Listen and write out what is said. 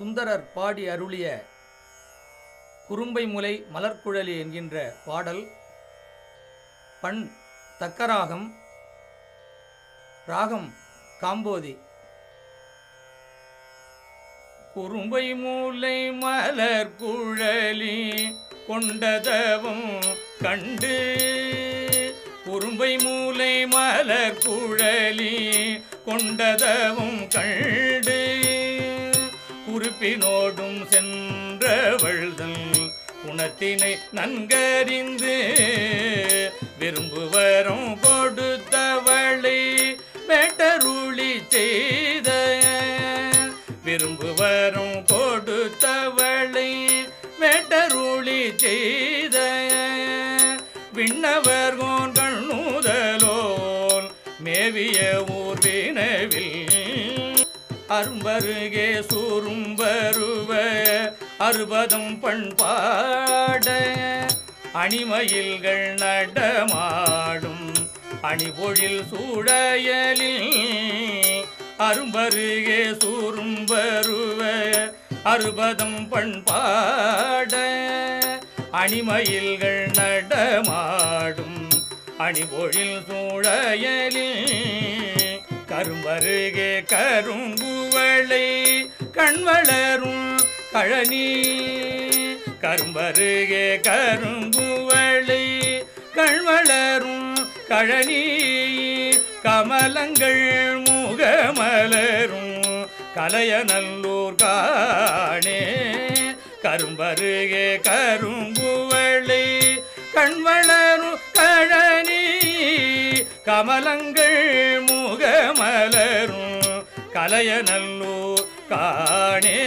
சுந்தரர் பாடி அருளிய குறும்பை முலை மலர்குழலி என்கின்ற பாடல் பண் தக்கராகம் ராகம் காம்போதி. குறும்பை மூலை மலர் குழலி கொண்டதவும் கண்டு குறும்பை மூலை மலர் குழலி கொண்டதவும் கண்டு. குறிப்பினோடும் சென்றவள்தல் குணத்தினை நன்கறிந்து விரும்புவரும் கொடுத்தவளை வேட்டருளி செய்த விரும்புவரும் கொடுத்தவளை வேட்டருளி செய்த விண்ணவர்கோன் கண்ணுதலோன் மேவிய ஊர் வினவில் அரும்பருகே சூரும்பருவ அறுபதம் பண்பாட அணிமயில்கள் நடமாடும் அணிபொழில் சூடையலில் அரும்பருகே சூரும்பருவ அறுபதம் பண்பாட அணிமயில்கள் நடமாடும் அணிபொழில் சூழையலில். கரும்பருகே கருங்குவளை கண்வளரும் கழனி. கரும்பருகே கருங்குவளை கண்வளரும் கழனி. கமலங்கள் முகமலரும் கலையநல்லூர் காணே. கரும்பருகே கருங்குவளை கண்வளரும் கழனி. கமலங்கள் மலரும் கலைய நல்லூர் காணே.